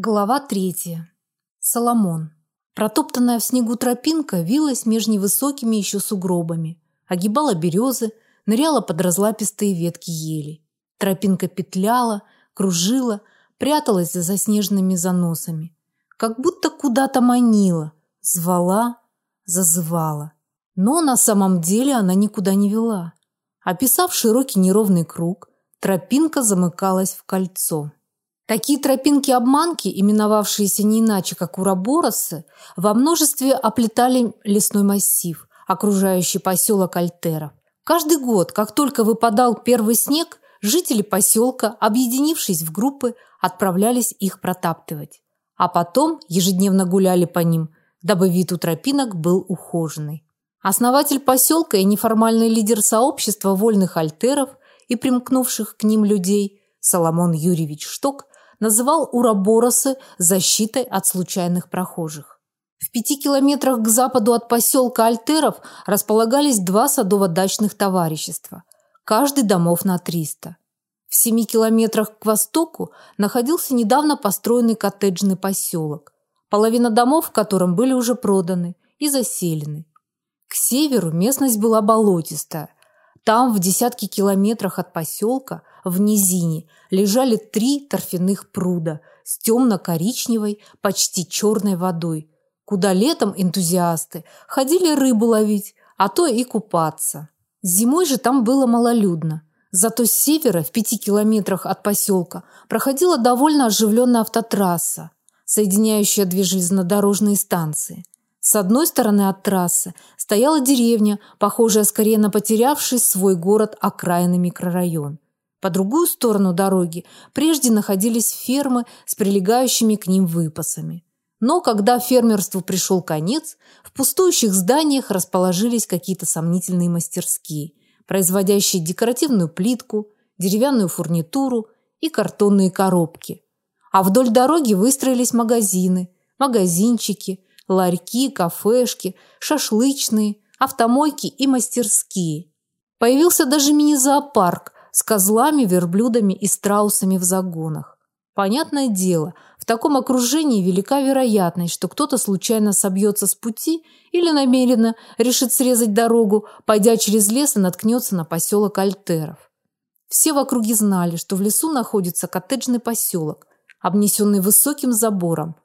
Глава третья. Соломон. Протоптанная в снегу тропинка вилась между невысокими еще сугробами, огибала березы, ныряла под разлапистые ветки ели. Тропинка петляла, кружила, пряталась за заснеженными заносами, как будто куда-то манила, звала, зазывала. Но на самом деле она никуда не вела. Описав широкий неровный круг, тропинка замыкалась в кольцо. Такие тропинки-обманки, именовавшиеся не иначе, как ураборосы, во множестве оплетали лесной массив, окружающий поселок Альтеров. Каждый год, как только выпадал первый снег, жители поселка, объединившись в группы, отправлялись их протаптывать. А потом ежедневно гуляли по ним, дабы вид у тропинок был ухоженный. Основатель поселка и неформальный лидер сообщества вольных альтеров и примкнувших к ним людей Соломон Юрьевич Шток называл Ураборосы защитой от случайных прохожих. В пяти километрах к западу от поселка Альтеров располагались два садово-дачных товарищества, каждый домов на 300. В семи километрах к востоку находился недавно построенный коттеджный поселок, половина домов в котором были уже проданы и заселены. К северу местность была болотистая. Там, в десятки километрах от поселка, в низине лежали три торфяных пруда с темно-коричневой, почти черной водой, куда летом энтузиасты ходили рыбу ловить, а то и купаться. Зимой же там было малолюдно. Зато с севера, в пяти километрах от поселка, проходила довольно оживленная автотрасса, соединяющая две железнодорожные станции. С одной стороны от трассы стояла деревня, похожая скорее на потерявший свой город окраинный микрорайон. По другую сторону дороги прежде находились фермы с прилегающими к ним выпасами. Но когда фермерству пришел конец, в пустующих зданиях расположились какие-то сомнительные мастерские, производящие декоративную плитку, деревянную фурнитуру и картонные коробки. А вдоль дороги выстроились магазины, магазинчики, ларьки, кафешки, шашлычные, автомойки и мастерские. Появился даже мини-зоопарк с козлами, верблюдами и страусами в загонах. Понятное дело, в таком окружении велика вероятность, что кто-то случайно собьется с пути или намеренно решит срезать дорогу, пойдя через лес и наткнется на поселок Альтеров. Все в округе знали, что в лесу находится коттеджный поселок, обнесенный высоким забором.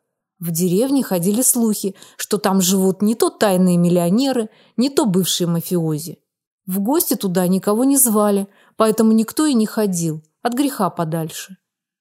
В деревне ходили слухи, что там живут не то тайные миллионеры, не то бывшие мафиози. В гости туда никого не звали, поэтому никто и не ходил, от греха подальше.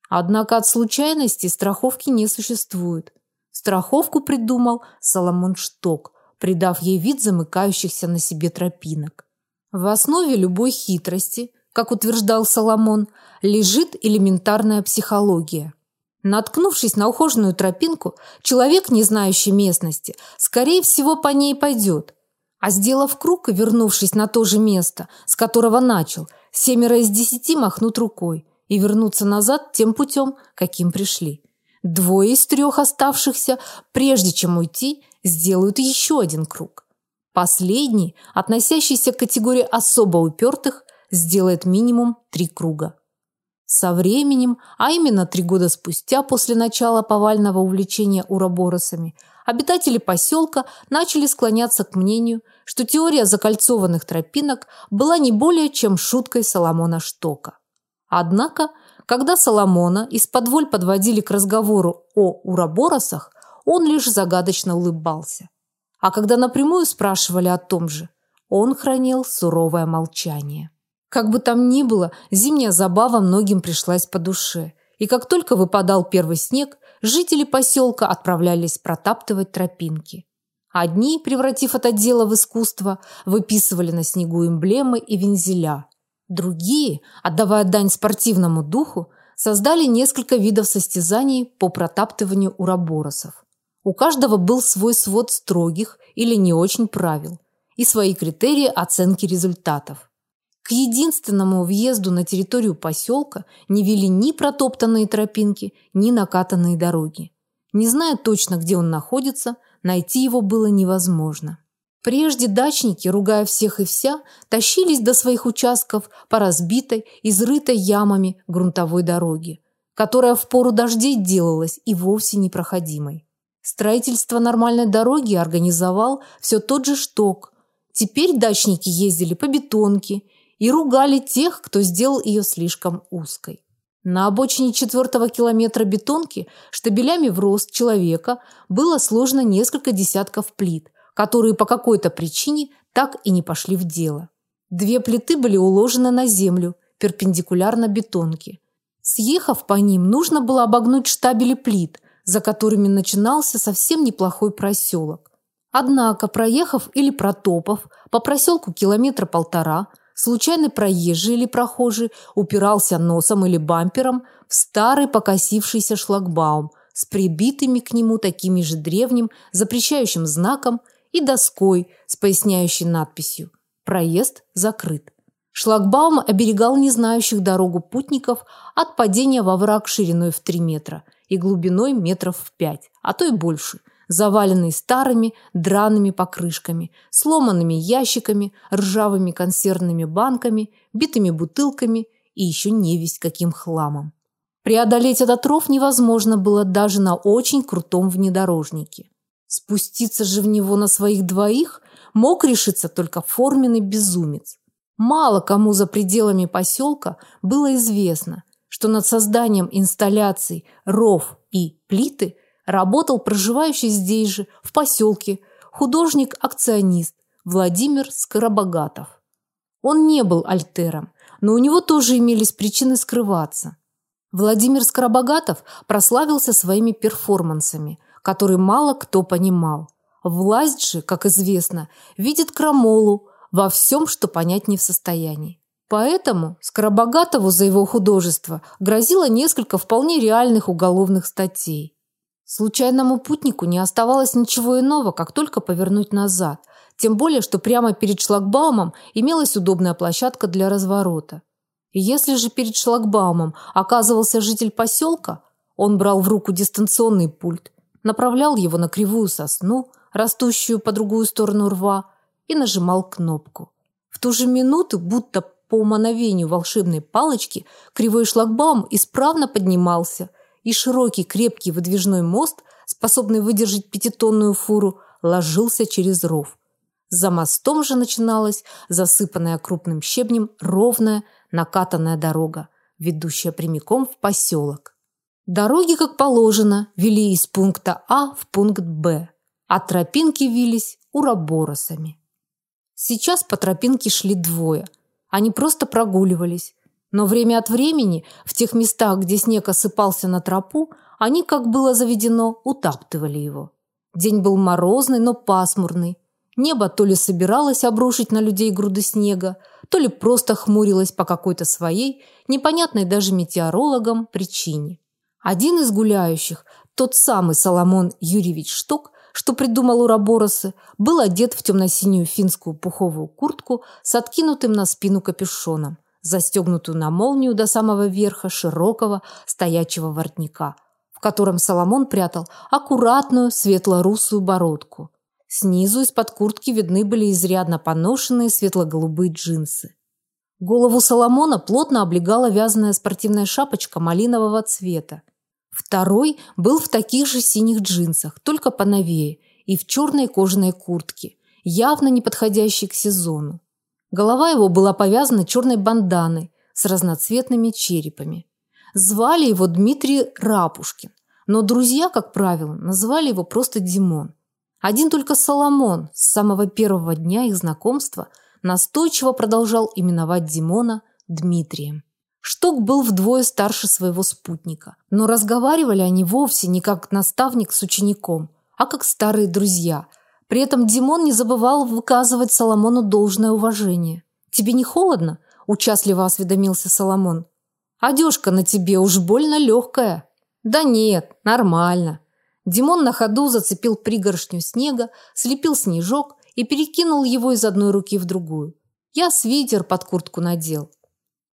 Однако от случайности страховки не существует. Страховку придумал Соломон Шток, придав ей вид замыкающихся на себе тропинок. В основе любой хитрости, как утверждал Соломон, лежит элементарная психология. Наткнувшись на ухоженную тропинку, человек, не знающий местности, скорее всего по ней пойдет – а сделав круг и вернувшись на то же место, с которого начал, семеро из десяти махнут рукой и вернутся назад тем путем, каким пришли. Двое из трех оставшихся, прежде чем уйти, сделают еще один круг. Последний, относящийся к категории особо упертых, сделает минимум три круга. Со временем, а именно три года спустя после начала повального увлечения уроборосами, обитатели поселка начали склоняться к мнению, что теория закольцованных тропинок была не более чем шуткой Соломона Штока. Однако, когда Соломона из-под воль подводили к разговору о уроборосах, он лишь загадочно улыбался. А когда напрямую спрашивали о том же, он хранил суровое молчание. Как бы там ни было, зимняя забава многим пришлась по душе. И как только выпадал первый снег, жители поселка отправлялись протаптывать тропинки. Одни, превратив это дело в искусство, выписывали на снегу эмблемы и вензеля. Другие, отдавая дань спортивному духу, создали несколько видов состязаний по протаптыванию ураборосов. У каждого был свой свод строгих или не очень правил и свои критерии оценки результатов. К единственному въезду на территорию поселка не вели ни протоптанные тропинки, ни накатанные дороги. Не зная точно, где он находится, найти его было невозможно. Прежде дачники, ругая всех и вся, тащились до своих участков по разбитой, изрытой ямами грунтовой дороге, которая в пору дождей делалась и вовсе непроходимой. Строительство нормальной дороги организовал все тот же Шток. Теперь дачники ездили по бетонке и ругали тех, кто сделал ее слишком узкой. На обочине четвертого километра бетонки штабелями в рост человека было сложено несколько десятков плит, которые по какой-то причине так и не пошли в дело. Две плиты были уложены на землю, перпендикулярно бетонке. Съехав по ним, нужно было обогнуть штабели плит, за которыми начинался совсем неплохой проселок. Однако, проехав или протопав по проселку километра полтора, случайный проезжий или прохожий упирался носом или бампером в старый покосившийся шлагбаум с прибитыми к нему такими же древним запрещающим знаком и доской с поясняющей надписью «Проезд закрыт». Шлагбаум оберегал не знающих дорогу путников от падения во враг шириной в 3 метра и глубиной метров в 5, а то и больше, заваленный старыми драными покрышками, сломанными ящиками, ржавыми консервными банками, битыми бутылками и еще невесть каким хламом. Преодолеть этот ров невозможно было даже на очень крутом внедорожнике. Спуститься же в него на своих двоих мог решиться только форменный безумец. Мало кому за пределами поселка было известно, что над созданием инсталляций ров и плиты работал проживающий здесь же, в поселке, художник-акционист Владимир Скоробогатов. Он не был альтером, но у него тоже имелись причины скрываться. Владимир Скоробогатов прославился своими перформансами – который мало кто понимал. Власть же, как известно, видит крамолу во всем, что понять не в состоянии. Поэтому Скоробогатову за его художество грозило несколько вполне реальных уголовных статей. Случайному путнику не оставалось ничего иного, как только повернуть назад, тем более, что прямо перед шлагбаумом имелась удобная площадка для разворота. Если же перед шлагбаумом оказывался житель поселка, он брал в руку дистанционный пульт направлял его на кривую сосну, растущую по другую сторону рва, и нажимал кнопку. В ту же минуту, будто по мановению волшебной палочки, кривой шлагбаум исправно поднимался, и широкий крепкий выдвижной мост, способный выдержать пятитонную фуру, ложился через ров. За мостом же начиналась засыпанная крупным щебнем ровная накатанная дорога, ведущая прямиком в поселок. Дороги, как положено, вели из пункта А в пункт Б, а тропинки вились уроборосами. Сейчас по тропинке шли двое. Они просто прогуливались. Но время от времени в тех местах, где снег осыпался на тропу, они, как было заведено, утаптывали его. День был морозный, но пасмурный. Небо то ли собиралось обрушить на людей груды снега, то ли просто хмурилось по какой-то своей, непонятной даже метеорологам, причине. Один из гуляющих, тот самый Соломон Юрьевич Шток, что придумал Ураборосы, был одет в темно-синюю финскую пуховую куртку с откинутым на спину капюшоном, застегнутую на молнию до самого верха широкого стоячего воротника, в котором Соломон прятал аккуратную светло-русую бородку. Снизу из-под куртки видны были изрядно поношенные светло-голубые джинсы. Голову Соломона плотно облегала вязаная спортивная шапочка малинового цвета. Второй был в таких же синих джинсах, только поновее, и в черной кожаной куртке, явно не подходящей к сезону. Голова его была повязана черной банданой с разноцветными черепами. Звали его Дмитрий Рапушкин, но друзья, как правило, называли его просто Димон. Один только Соломон с самого первого дня их знакомства настойчиво продолжал именовать Димона Дмитрием. Шток был вдвое старше своего спутника, но разговаривали они вовсе не как наставник с учеником, а как старые друзья. При этом Димон не забывал выказывать Соломону должное уважение. «Тебе не холодно?» – участливо осведомился Соломон. «Одежка на тебе уж больно легкая». «Да нет, нормально». Димон на ходу зацепил пригоршню снега, слепил снежок и перекинул его из одной руки в другую. Я свитер под куртку надел.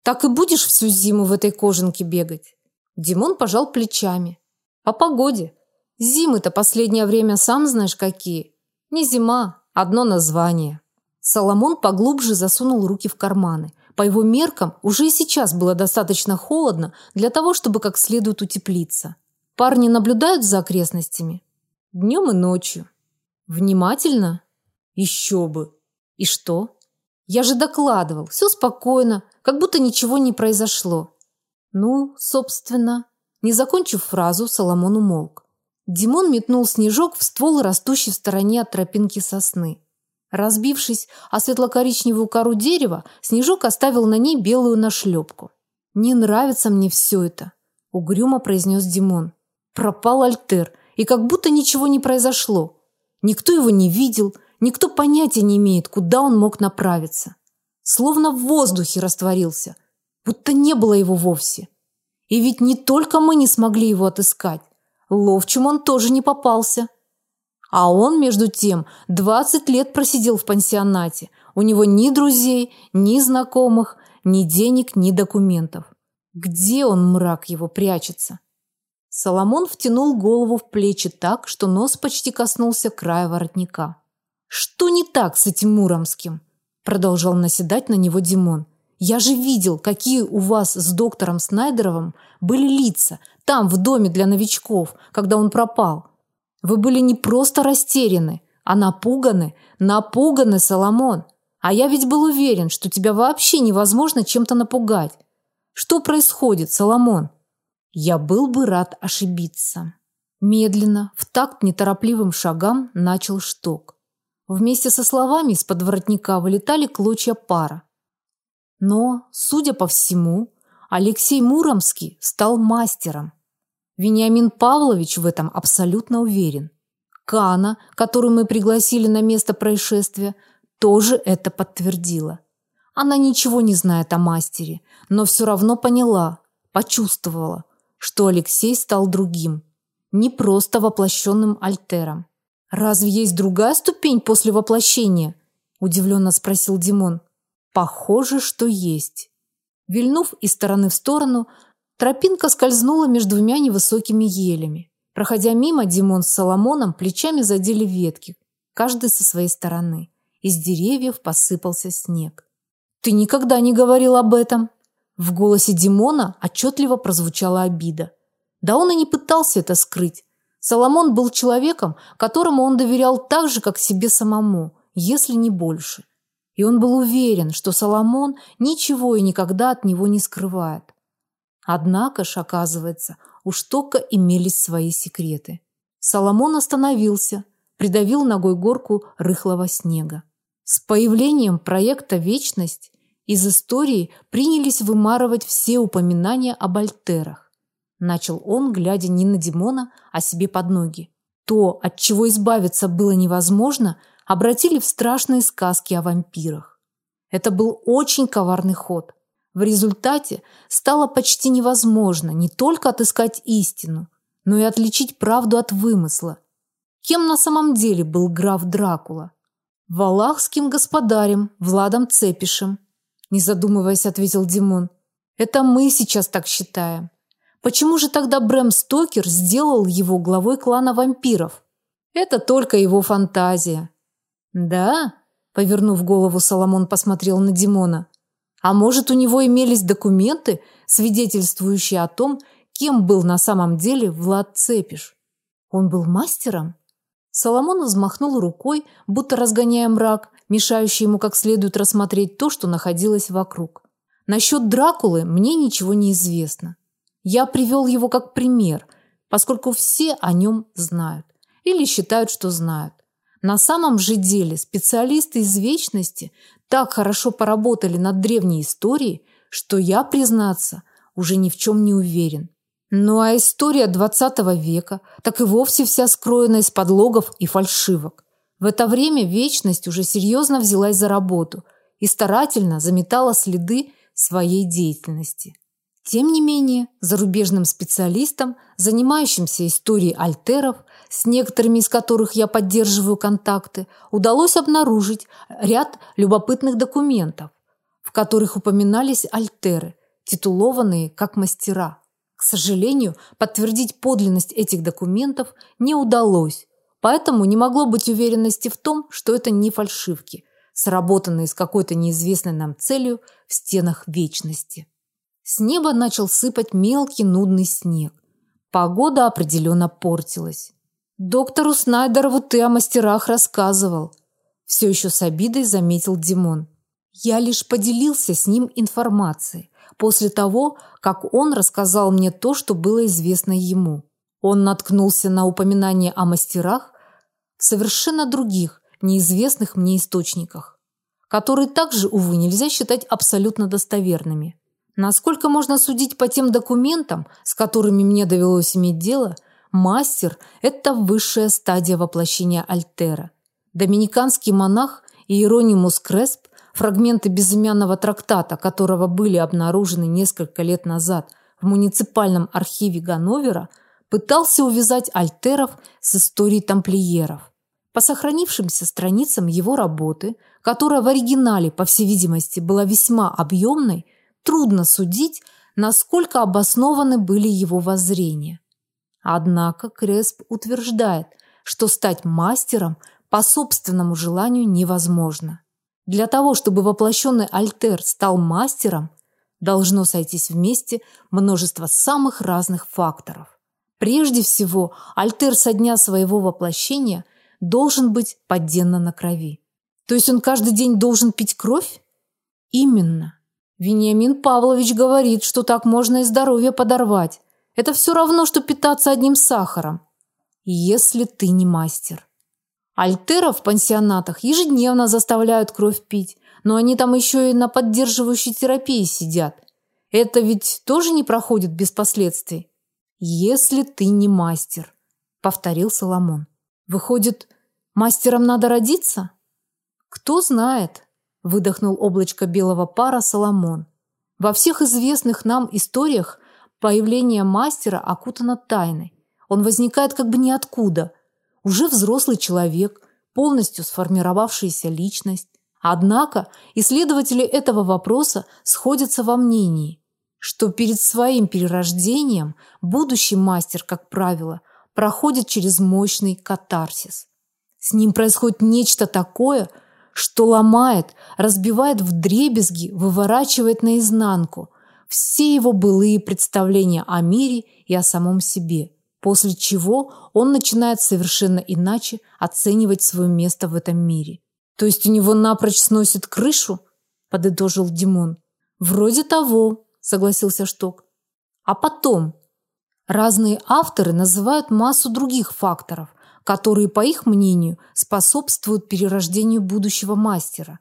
Так и будешь всю зиму в этой кожанке бегать? Димон пожал плечами. По погоде. Зимы-то последнее время сам знаешь какие. Не зима, одно название. Соломон поглубже засунул руки в карманы, По его меркам уже и сейчас было достаточно холодно для того, чтобы как следует утеплиться. Парни наблюдают за окрестностями днем и ночью. Внимательно? Еще бы. И что? Я же докладывал, все спокойно, как будто ничего не произошло. Ну, собственно, не закончив фразу, Соломон умолк. Димон метнул снежок в ствол, растущий в стороне от тропинки сосны. Разбившись о светло-коричневую кору дерева, снежок оставил на ней белую нашлепку. «Не нравится мне все это», – угрюмо произнес Димон. Пропал Альтер, и как будто ничего не произошло. Никто его не видел, никто понятия не имеет, куда он мог направиться. Словно в воздухе растворился, будто не было его вовсе. И ведь не только мы не смогли его отыскать. Ловчим он тоже не попался. А он, между тем, 20 лет просидел в пансионате. У него ни друзей, ни знакомых, ни денег, ни документов. Где он, мрак его, прячется? Соломон втянул голову в плечи так, что нос почти коснулся края воротника. Что не так с этим Муромским? продолжал наседать на него Димон. Я же видел, какие у вас с доктором Снайдеровым были лица там в доме для новичков, когда он пропал. Вы были не просто растеряны, а напуганы, напуганы, Соломон. А я ведь был уверен, что тебя вообще невозможно чем-то напугать. Что происходит, Соломон? Я был бы рад ошибиться. Медленно, в такт неторопливым шагам начал шток. Вместе со словами из-под воротника вылетали клочья пара. Но, судя по всему, Алексей Муромский стал мастером. Вениамин Павлович в этом абсолютно уверен. Кана, которую мы пригласили на место происшествия, тоже это подтвердила. Она ничего не знает о мастере, но все равно поняла, почувствовала, что Алексей стал другим, не просто воплощенным альтером. Разве есть другая ступень после воплощения? удивленно спросил Димон. Похоже, что есть. Вильнув из стороны в сторону, Тропинка скользнула между двумя невысокими елями. Проходя мимо, Димон с Соломоном плечами задели ветки, каждый со своей стороны. Из деревьев посыпался снег. Ты никогда не говорил об этом. В голосе Димона отчетливо прозвучала обида. Да он и не пытался это скрыть. Соломон был человеком, которому он доверял так же, как себе самому, если не больше. И он был уверен, что Соломон ничего и никогда от него не скрывает. Однако ж, оказывается, у Штока имелись свои секреты. Соломон остановился, придавил ногой горку рыхлого снега. С появлением проекта «Вечность» из истории принялись вымарывать все упоминания об альтерах. Начал он, глядя не на Димона, а себе под ноги. То, от чего избавиться было невозможно, обратили в страшные сказки о вампирах. Это был очень коварный ход. В результате стало почти невозможно не только отыскать истину, но и отличить правду от вымысла. Кем на самом деле был граф Дракула? Валахским господарем Владом Цепишем, не задумываясь, ответил Димон. Это мы сейчас так считаем. Почему же тогда Брэм Стокер сделал его главой клана вампиров? Это только его фантазия. Да? Повернув голову, Соломон посмотрел на Димона. А может, у него имелись документы, свидетельствующие о том, кем был на самом деле Влад Цепиш? Он был мастером? Соломон взмахнул рукой, будто разгоняя мрак, мешающий ему как следует рассмотреть то, что находилось вокруг. Насчет Дракулы мне ничего не известно. Я привел его как пример, поскольку все о нем знают или считают, что знают. На самом же деле специалисты из вечности так хорошо поработали над древней историей, что я, признаться, уже ни в чем не уверен. Ну а история XX века так и вовсе вся скроена из подлогов и фальшивок. В это время вечность уже серьезно взялась за работу и старательно заметала следы своей деятельности. Тем не менее, зарубежным специалистам, занимающимся историей альтеров, с некоторыми из которых я поддерживаю контакты, удалось обнаружить ряд любопытных документов, в которых упоминались альтеры, титулованные как мастера. К сожалению, подтвердить подлинность этих документов не удалось, поэтому не могло быть уверенности в том, что это не фальшивки, сработанные с какой-то неизвестной нам целью в стенах вечности. С неба начал сыпать мелкий нудный снег. Погода определенно портилась. Доктору Снайдерову ты о мастерах рассказывал. Все еще с обидой заметил Димон. Я лишь поделился с ним информацией после того, как он рассказал мне то, что было известно ему. Он наткнулся на упоминание о мастерах в совершенно других, неизвестных мне источниках, которые также, увы, нельзя считать абсолютно достоверными. Насколько можно судить по тем документам, с которыми мне довелось иметь дело, мастер – это высшая стадия воплощения Альтера. Доминиканский монах Иеронимус Кресп, фрагменты безымянного трактата, которого были обнаружены несколько лет назад в муниципальном архиве Ганновера, пытался увязать Альтеров с историей тамплиеров. По сохранившимся страницам его работы, которая в оригинале, по всей видимости, была весьма объемной, трудно судить, насколько обоснованы были его воззрения. Однако Кресп утверждает, что стать мастером по собственному желанию невозможно. Для того, чтобы воплощенный альтер стал мастером, должно сойтись вместе множество самых разных факторов. Прежде всего, альтер со дня своего воплощения – должен быть подденно на крови. То есть он каждый день должен пить кровь? Именно. Вениамин Павлович говорит, что так можно и здоровье подорвать. Это все равно, что питаться одним сахаром. Если ты не мастер. Альтеров в пансионатах ежедневно заставляют кровь пить, но они там еще и на поддерживающей терапии сидят. Это ведь тоже не проходит без последствий. Если ты не мастер, повторил Соломон. Выходит, мастером надо родиться? Кто знает, выдохнул облачко белого пара Соломон. Во всех известных нам историях появление мастера окутано тайной. Он возникает как бы ниоткуда. Уже взрослый человек, полностью сформировавшаяся личность. Однако исследователи этого вопроса сходятся во мнении, что перед своим перерождением будущий мастер, как правило, проходит через мощный катарсис. С ним происходит нечто такое, что ломает, разбивает вдребезги, выворачивает наизнанку все его былые представления о мире и о самом себе, после чего он начинает совершенно иначе оценивать свое место в этом мире. То есть у него напрочь сносит крышу, подытожил Димон. Вроде того, согласился Шток. А потом, Разные авторы называют массу других факторов, которые, по их мнению, способствуют перерождению будущего мастера.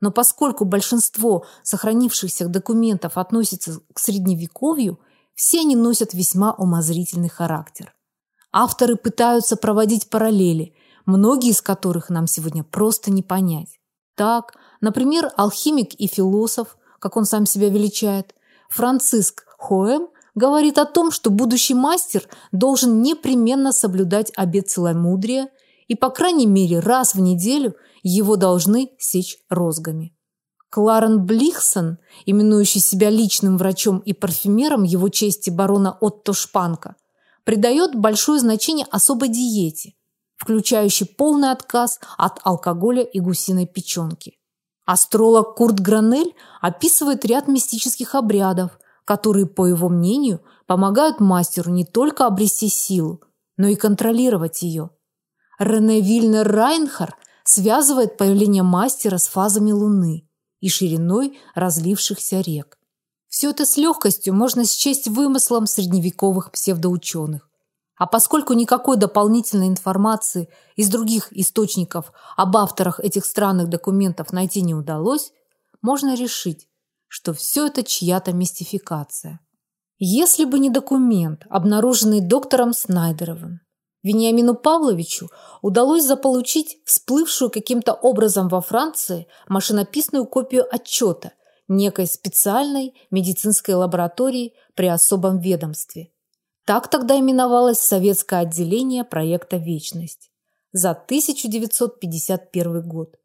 Но поскольку большинство сохранившихся документов относится к средневековью, все они носят весьма умозрительный характер. Авторы пытаются проводить параллели, многие из которых нам сегодня просто не понять. Так, например, алхимик и философ, как он сам себя величает, Франциск Хоэм говорит о том, что будущий мастер должен непременно соблюдать обет целомудрия и, по крайней мере, раз в неделю его должны сечь розгами. Кларен Блихсон, именующий себя личным врачом и парфюмером его чести барона Отто Шпанка, придает большое значение особой диете, включающей полный отказ от алкоголя и гусиной печенки. Астролог Курт Гранель описывает ряд мистических обрядов, которые, по его мнению, помогают мастеру не только обрести силу, но и контролировать ее. Рене Вильнер Райнхар связывает появление мастера с фазами Луны и шириной разлившихся рек. Все это с легкостью можно счесть вымыслом средневековых псевдоученых. А поскольку никакой дополнительной информации из других источников об авторах этих странных документов найти не удалось, можно решить, что все это чья-то мистификация. Если бы не документ, обнаруженный доктором Снайдеровым, Вениамину Павловичу удалось заполучить всплывшую каким-то образом во Франции машинописную копию отчета некой специальной медицинской лаборатории при особом ведомстве. Так тогда именовалось советское отделение проекта «Вечность» за 1951 год.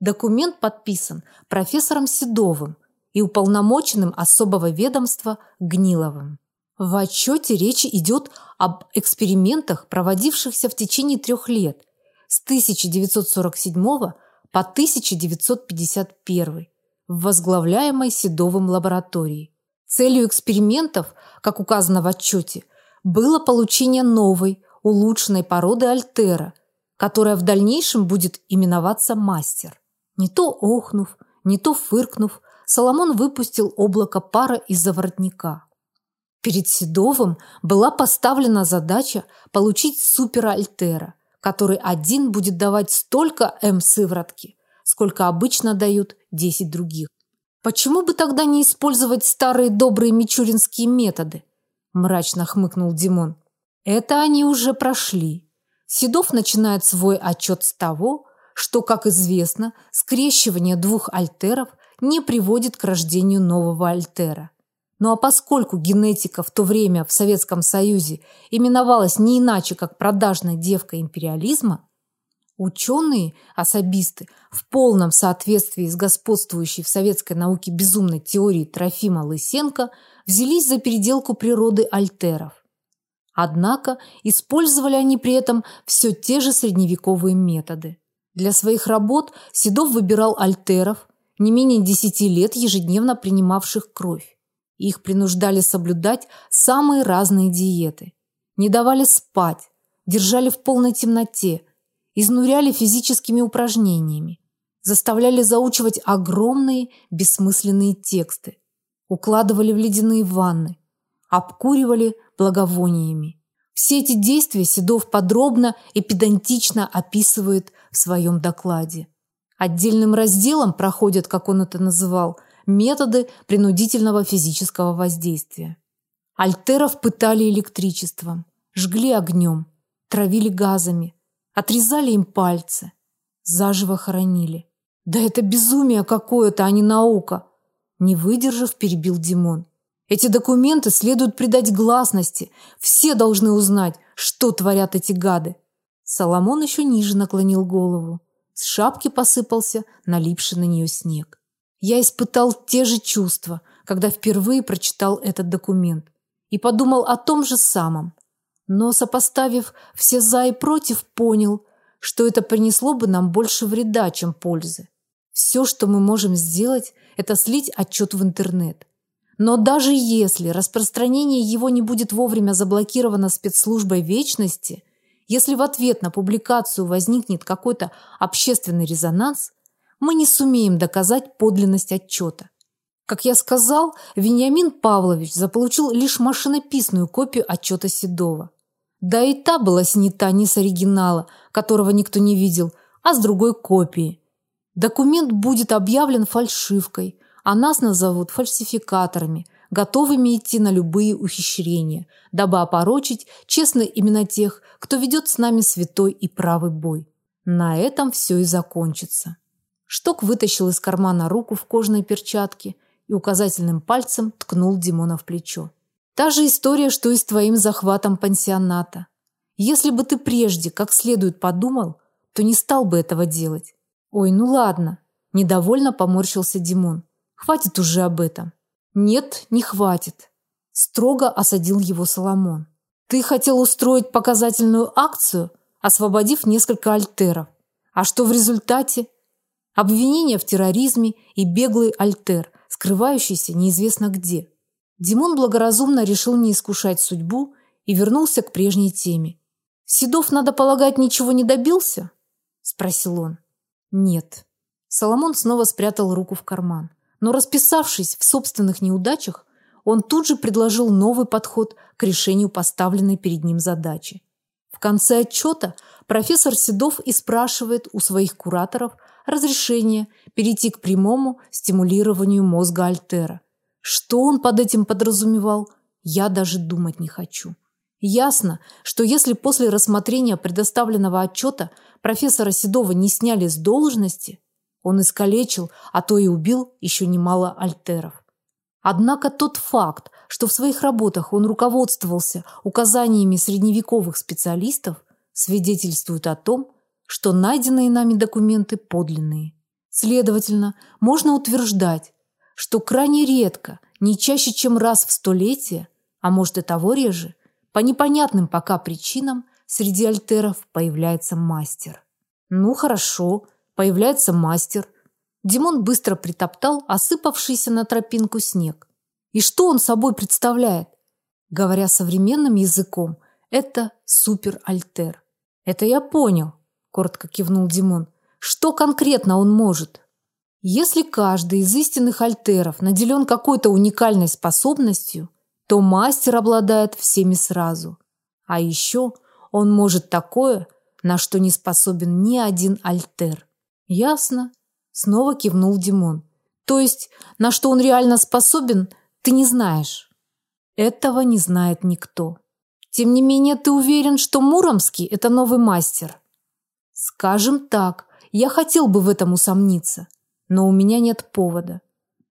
Документ подписан профессором Седовым – и уполномоченным особого ведомства Гниловым. В отчете речь идет об экспериментах, проводившихся в течение трех лет с 1947 по 1951 в возглавляемой Седовым лаборатории. Целью экспериментов, как указано в отчете, было получение новой, улучшенной породы альтера, которая в дальнейшем будет именоваться мастер. Не то охнув, не то фыркнув, Соломон выпустил облако пара из-за воротника. Перед Седовым была поставлена задача получить суперальтера, который один будет давать столько М-сыворотки, сколько обычно дают 10 других. Почему бы тогда не использовать старые добрые мичуринские методы? мрачно хмыкнул Димон. Это они уже прошли. Седов начинает свой отчет с того, что, как известно, скрещивание двух альтеров не приводит к рождению нового альтера. Ну а поскольку генетика в то время в Советском Союзе именовалась не иначе, как продажная девка империализма, ученые, особисты в полном соответствии с господствующей в советской науке безумной теорией Трофима Лысенко взялись за переделку природы альтеров. Однако использовали они при этом все те же средневековые методы. Для своих работ Седов выбирал альтеров, не менее 10 лет ежедневно принимавших кровь. Их принуждали соблюдать самые разные диеты. Не давали спать, держали в полной темноте, изнуряли физическими упражнениями, заставляли заучивать огромные бессмысленные тексты, укладывали в ледяные ванны, обкуривали благовониями. Все эти действия Седов подробно и педантично описывает в своем докладе. Отдельным разделом проходят, как он это называл, методы принудительного физического воздействия. Альтеров пытали электричеством, жгли огнем, травили газами, отрезали им пальцы, заживо хоронили. Да это безумие какое-то, а не наука, не выдержав, перебил Димон. Эти документы следует придать гласности. Все должны узнать, что творят эти гады. Соломон еще ниже наклонил голову. С шапки посыпался налипший на нее снег. Я испытал те же чувства, когда впервые прочитал этот документ и подумал о том же самом. Но сопоставив все за и против, понял, что это принесло бы нам больше вреда, чем пользы. Все, что мы можем сделать, это слить отчет в интернет. Но даже если распространение его не будет вовремя заблокировано спецслужбой вечности, если в ответ на публикацию возникнет какой-то общественный резонанс, мы не сумеем доказать подлинность отчета. Как я сказал, Вениамин Павлович заполучил лишь машинописную копию отчета Седова. Да и та была снята не с оригинала, которого никто не видел, а с другой копии. Документ будет объявлен фальшивкой, а нас назовут фальсификаторами, готовыми идти на любые ухищрения, дабы опорочить честно именно тех, кто ведет с нами святой и правый бой. На этом все и закончится. Шток вытащил из кармана руку в кожаной перчатке и указательным пальцем ткнул Димона в плечо. Та же история, что и с твоим захватом пансионата. Если бы ты прежде как следует подумал, то не стал бы этого делать. Ой, ну ладно, недовольно поморщился Димон. Хватит уже об этом. Нет, не хватит, строго осадил его Соломон. Ты хотел устроить показательную акцию, освободив несколько альтеров. А что в результате? Обвинения в терроризме и беглый альтер, скрывающийся неизвестно где. Димон благоразумно решил не искушать судьбу и вернулся к прежней теме. Седов, надо полагать, ничего не добился? спросил он. Нет. Соломон снова спрятал руку в карман. Но расписавшись в собственных неудачах, он тут же предложил новый подход к решению поставленной перед ним задачи. В конце отчета профессор Седов и спрашивает у своих кураторов разрешение перейти к прямому стимулированию мозга Альтера. Что он под этим подразумевал, я даже думать не хочу. Ясно, что если после рассмотрения предоставленного отчета профессора Седова не сняли с должности, он искалечил, а то и убил еще немало альтеров. Однако тот факт, что в своих работах он руководствовался указаниями средневековых специалистов, свидетельствует о том, что найденные нами документы подлинные. Следовательно, можно утверждать, что крайне редко, не чаще, чем раз в столетие, а может и того реже, по непонятным пока причинам среди альтеров появляется мастер. Ну хорошо, Появляется мастер. Димон быстро притоптал осыпавшийся на тропинку снег. И что он собой представляет? Говоря современным языком, это супер-альтер. Это я понял, коротко кивнул Димон. Что конкретно он может? Если каждый из истинных альтеров наделен какой-то уникальной способностью, то мастер обладает всеми сразу. А еще он может такое, на что не способен ни один альтер. Ясно, снова кивнул Димон. То есть, на что он реально способен, ты не знаешь. Этого не знает никто. Тем не менее, ты уверен, что Муромский это новый мастер? Скажем так, я хотел бы в этом усомниться, но у меня нет повода.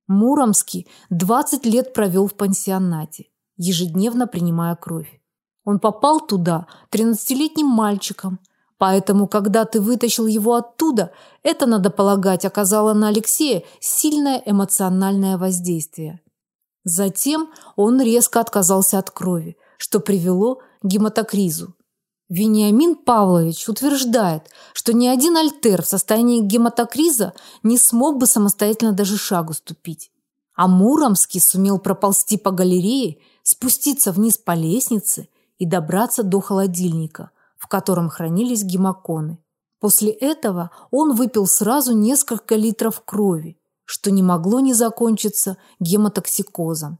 Муромский 20 лет провел в пансионате, ежедневно принимая кровь. Он попал туда тринадцатилетним мальчиком, Поэтому, когда ты вытащил его оттуда, это, надо полагать, оказало на Алексея сильное эмоциональное воздействие. Затем он резко отказался от крови, что привело к гематокризу. Вениамин Павлович утверждает, что ни один альтер в состоянии гематокриза не смог бы самостоятельно даже шагу ступить. А Муромский сумел проползти по галерее, спуститься вниз по лестнице и добраться до холодильника – в котором хранились гемоконы. После этого он выпил сразу несколько литров крови, что не могло не закончиться гемотоксикозом.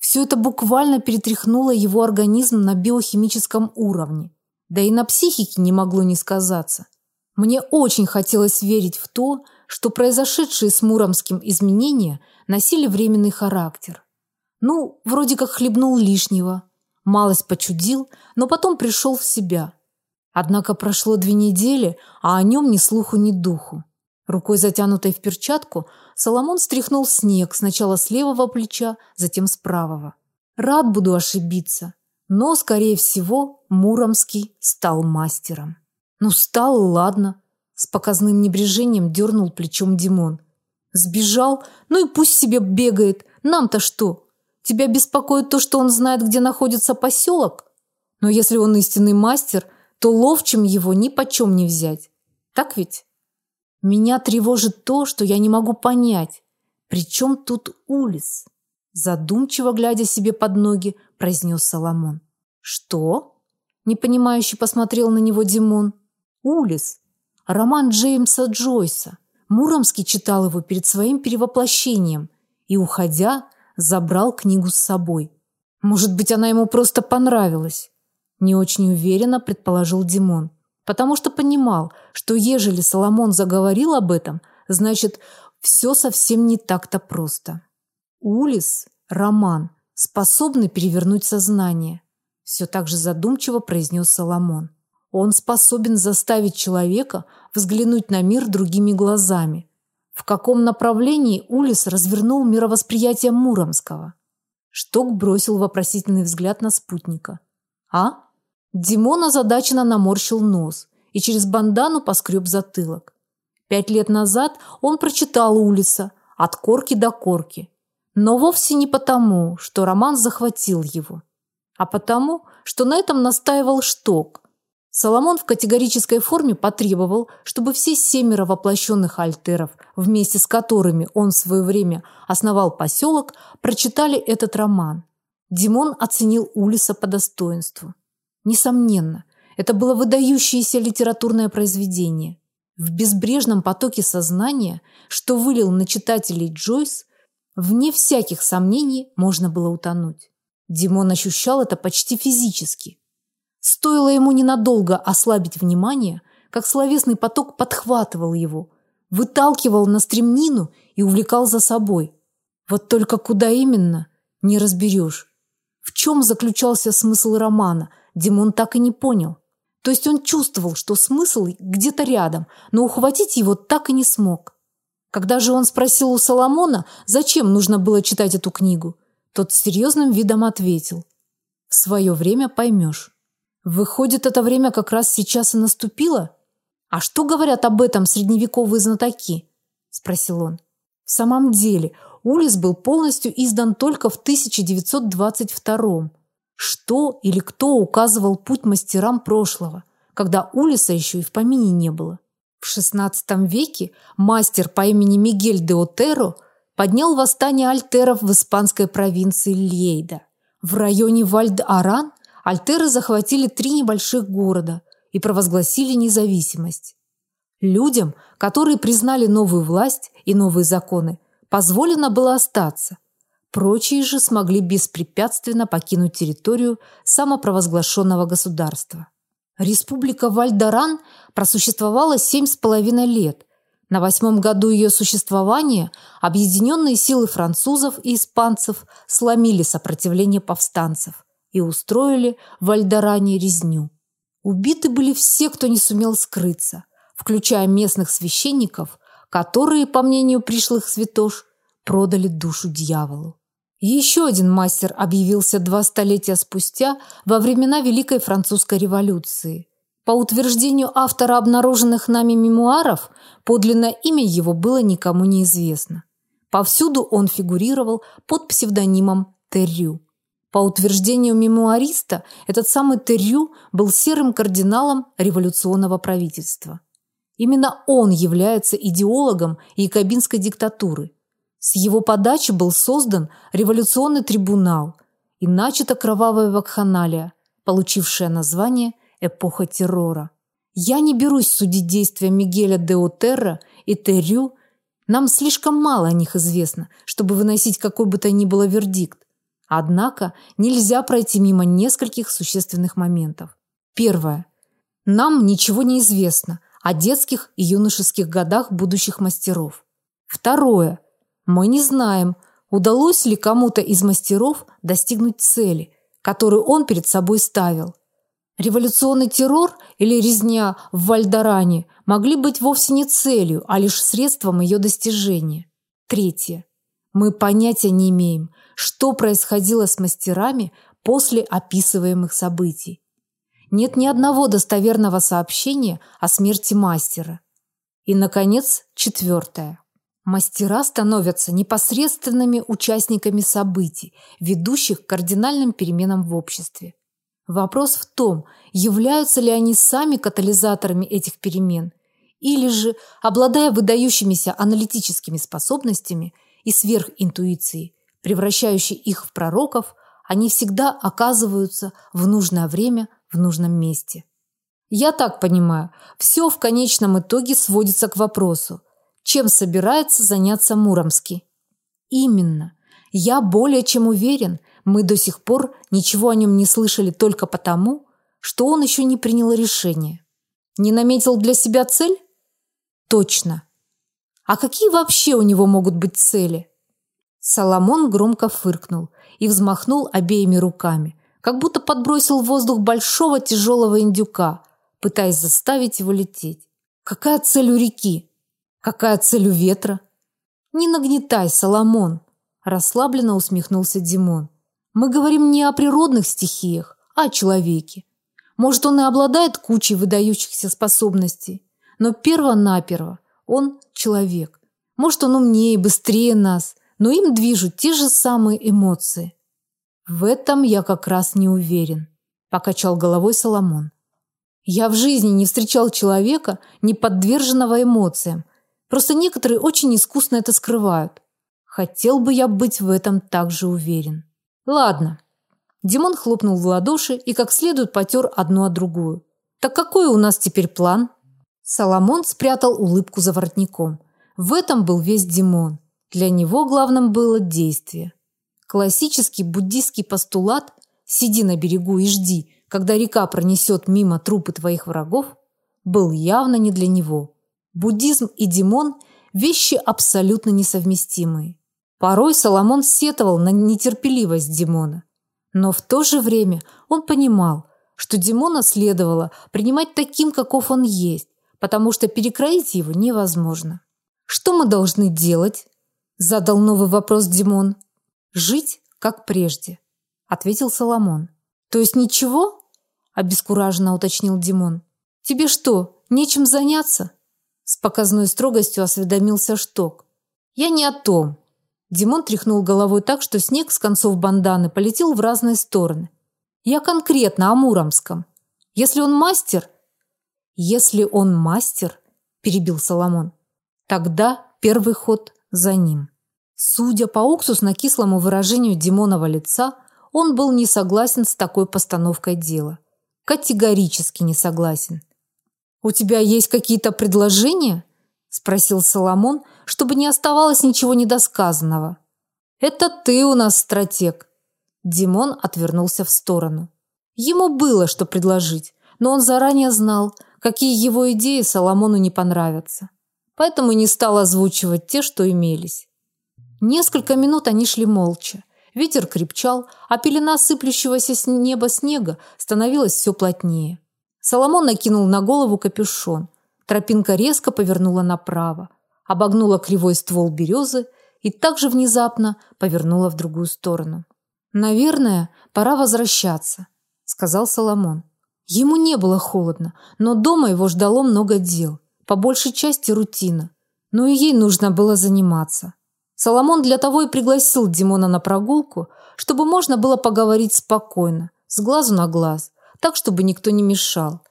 Все это буквально перетряхнуло его организм на биохимическом уровне. Да и на психике не могло не сказаться. Мне очень хотелось верить в то, что произошедшие с Муромским изменения носили временный характер. Ну, вроде как хлебнул лишнего, малость почудил, но потом пришел в себя. Однако прошло две недели, а о нем ни слуху, ни духу. Рукой, затянутой в перчатку, Соломон стряхнул снег сначала с левого плеча, затем с правого. Рад буду ошибиться, но, скорее всего, Муромский стал мастером. Ну, стал ладно. С показным небрежением дернул плечом Димон. Сбежал, ну и пусть себе бегает. Нам-то что? Тебя беспокоит то, что он знает, где находится поселок? Но если он истинный мастер – то ловчим его ни почем не взять. Так ведь? Меня тревожит то, что я не могу понять, при чем тут Улис? Задумчиво глядя себе под ноги, произнес Соломон. Что? Непонимающе посмотрел на него Димон. Улис. Роман Джеймса Джойса. Муромский читал его перед своим перевоплощением и, уходя, забрал книгу с собой. Может быть, она ему просто понравилась. Не очень уверенно предположил Димон, потому что понимал, что ежели Соломон заговорил об этом, значит, все совсем не так-то просто. Улис, роман, способный перевернуть сознание, все так же задумчиво произнес Соломон. Он способен заставить человека взглянуть на мир другими глазами. В каком направлении Улис развернул мировосприятие Муромского? Шток бросил вопросительный взгляд на спутника. А? Димон озадаченно наморщил нос и через бандану поскреб затылок. Пять лет назад он прочитал «Улица» от корки до корки, но вовсе не потому, что роман захватил его, а потому, что на этом настаивал Шток. Соломон в категорической форме потребовал, чтобы все семеро воплощенных альтеров, вместе с которыми он в свое время основал поселок, прочитали этот роман. Димон оценил Улиса по достоинству. Несомненно, это было выдающееся литературное произведение. В безбрежном потоке сознания, что вылил на читателей Джойс, вне всяких сомнений можно было утонуть. Димон ощущал это почти физически. Стоило ему ненадолго ослабить внимание, как словесный поток подхватывал его, выталкивал на стремнину и увлекал за собой. Вот только куда именно, не разберешь. В чем заключался смысл романа – Димон так и не понял. То есть он чувствовал, что смысл где-то рядом, но ухватить его так и не смог. Когда же он спросил у Соломона, зачем нужно было читать эту книгу, тот с серьезным видом ответил: "В свое время поймешь». Выходит, это время как раз сейчас и наступило? А что говорят об этом средневековые знатоки? спросил он. В самом деле, Улис был полностью издан только в 1922 что или кто указывал путь мастерам прошлого, когда Улиса еще и в помине не было? В XVI веке мастер по имени Мигель де Отеро поднял восстание альтеров в испанской провинции Лейда. В районе Вальд-Аран альтеры захватили три небольших города и провозгласили независимость. Людям, которые признали новую власть и новые законы, позволено было остаться. Прочие же смогли беспрепятственно покинуть территорию самопровозглашенного государства. Республика Вальдаран просуществовала семь с половиной лет. На восьмом году ее существования объединенные силы французов и испанцев сломили сопротивление повстанцев и устроили в Вальдаране резню. Убиты были все, кто не сумел скрыться, включая местных священников, которые, по мнению пришлых святош, продали душу дьяволу. Еще один мастер объявился два столетия спустя во времена Великой Французской революции. По утверждению автора обнаруженных нами мемуаров, подлинное имя его было никому неизвестно. Повсюду он фигурировал под псевдонимом Террю. По утверждению мемуариста, этот самый Террю был серым кардиналом революционного правительства. Именно он является идеологом якобинской диктатуры – с его подачи был создан революционный трибунал и начата кровавая вакханалия, получившая название «Эпоха террора». Я не берусь судить действия Мигеля де Отерра и Террю, нам слишком мало о них известно, чтобы выносить какой бы то ни было вердикт. Однако нельзя пройти мимо нескольких существенных моментов. Первое. Нам ничего не известно о детских и юношеских годах будущих мастеров. Второе. Мы не знаем, удалось ли кому-то из мастеров достигнуть цели, которую он перед собой ставил. Революционный террор или резня в Вальдаране могли быть вовсе не целью, а лишь средством ее достижения. Третье. Мы понятия не имеем, что происходило с мастерами после описываемых событий. Нет ни одного достоверного сообщения о смерти мастера. И наконец, четвертое. Мастера становятся непосредственными участниками событий, ведущих к кардинальным переменам в обществе. Вопрос в том, являются ли они сами катализаторами этих перемен, или же, обладая выдающимися аналитическими способностями и сверхинтуицией, превращающей их в пророков, они всегда оказываются в нужное время в нужном месте. Я так понимаю, все в конечном итоге сводится к вопросу, чем собирается заняться Муромский. Именно. Я более чем уверен, мы до сих пор ничего о нем не слышали только потому, что он еще не принял решение. Не наметил для себя цель? Точно. А какие вообще у него могут быть цели? Соломон громко фыркнул и взмахнул обеими руками, как будто подбросил в воздух большого тяжелого индюка, пытаясь заставить его лететь. Какая цель у реки? Какая цель у ветра? Не нагнетай, Соломон, расслабленно усмехнулся Димон. Мы говорим не о природных стихиях, а о человеке. Может, он и обладает кучей выдающихся способностей, но перво-наперво он человек. Может, он умнее и быстрее нас, но им движут те же самые эмоции. В этом я как раз не уверен, покачал головой Соломон. Я в жизни не встречал человека, не подверженного эмоциям, Просто некоторые очень искусно это скрывают. Хотел бы я быть в этом также уверен. Ладно. Димон хлопнул в ладоши и как следует потер одну от другую. Так какой у нас теперь план? Соломон спрятал улыбку за воротником. В этом был весь Димон. Для него главным было действие. Классический буддийский постулат «сиди на берегу и жди, когда река пронесет мимо трупы твоих врагов» был явно не для него. Буддизм и Димон – вещи абсолютно несовместимые. Порой Соломон сетовал на нетерпеливость Димона. Но в то же время он понимал, что Димона следовало принимать таким, каков он есть, потому что перекроить его невозможно. «Что мы должны делать?» – задал новый вопрос Димон. «Жить, как прежде», – ответил Соломон. «То есть ничего?» – обескураженно уточнил Димон. «Тебе что, нечем заняться?» С показной строгостью осведомился Шток. Я не о том. Димон тряхнул головой так, что снег с концов банданы полетел в разные стороны. Я конкретно о Муромском. Если он мастер, если он мастер, перебил Соломон. Тогда первый ход за ним. Судя по уксусно-кислому выражению Димонова лица, он был не согласен с такой постановкой дела. Категорически не согласен. У тебя есть какие-то предложения? спросил Соломон, чтобы не оставалось ничего недосказанного. Это ты у нас стратег. Димон отвернулся в сторону. Ему было что предложить, но он заранее знал, какие его идеи Соломону не понравятся. Поэтому не стал озвучивать те, что имелись. Несколько минут они шли молча. Ветер крепчал, а пелена сыплющегося с неба снега становилась все плотнее. Соломон накинул на голову капюшон. Тропинка резко повернула направо, обогнула кривой ствол березы и также внезапно повернула в другую сторону. Наверное, пора возвращаться, сказал Соломон. Ему не было холодно, но дома его ждало много дел, по большей части рутина. Но и ей нужно было заниматься. Соломон для того и пригласил Димона на прогулку, чтобы можно было поговорить спокойно, с глазу на глаз, так чтобы никто не мешал.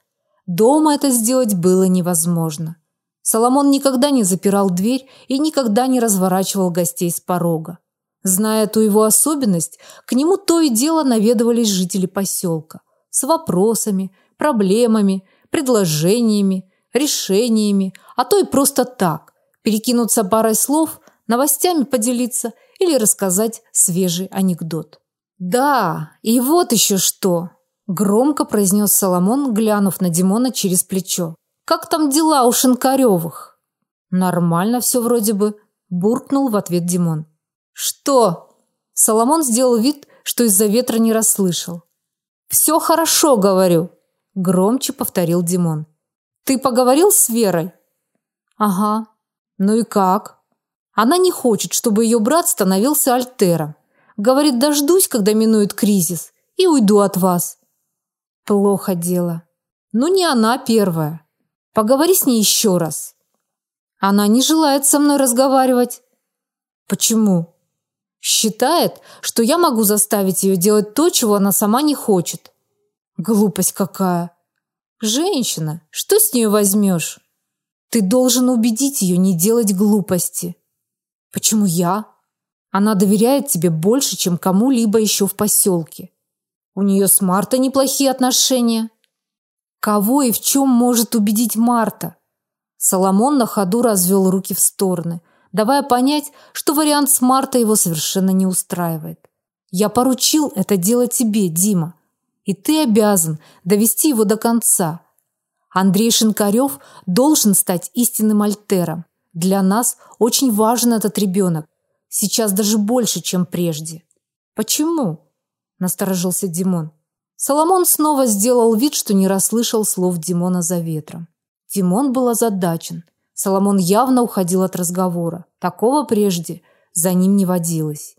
Дома это сделать было невозможно. Соломон никогда не запирал дверь и никогда не разворачивал гостей с порога. Зная эту его особенность, к нему то и дело наведывались жители поселка с вопросами, проблемами, предложениями, решениями, а то и просто так, перекинуться парой слов, новостями поделиться или рассказать свежий анекдот. Да, и вот еще что, громко произнес Соломон, глянув на Димона через плечо. Как там дела у Шинкаревых? Нормально все вроде бы, буркнул в ответ Димон. Что? Соломон сделал вид, что из-за ветра не расслышал. Все хорошо, говорю, громче повторил Димон. Ты поговорил с Верой? Ага. Ну и как? Она не хочет, чтобы ее брат становился альтером. Говорит, дождусь, когда минует кризис, и уйду от вас. Плохо дело. Ну не она первая. Поговори с ней еще раз. Она не желает со мной разговаривать. Почему? Считает, что я могу заставить ее делать то, чего она сама не хочет. Глупость какая. Женщина, что с нее возьмешь? Ты должен убедить ее не делать глупости. Почему я? Она доверяет тебе больше, чем кому-либо еще в поселке. У нее с Мартой неплохие отношения. Кого и в чем может убедить Марта? Соломон на ходу развел руки в стороны – давая понять, что вариант с Мартой его совершенно не устраивает. Я поручил это дело тебе, Дима, и ты обязан довести его до конца. Андрей Шинкарев должен стать истинным альтером. Для нас очень важен этот ребенок. Сейчас даже больше, чем прежде. Почему? Насторожился Димон. Соломон снова сделал вид, что не расслышал слов Димона за ветром. Димон был озадачен. Соломон явно уходил от разговора. Такого прежде за ним не водилось.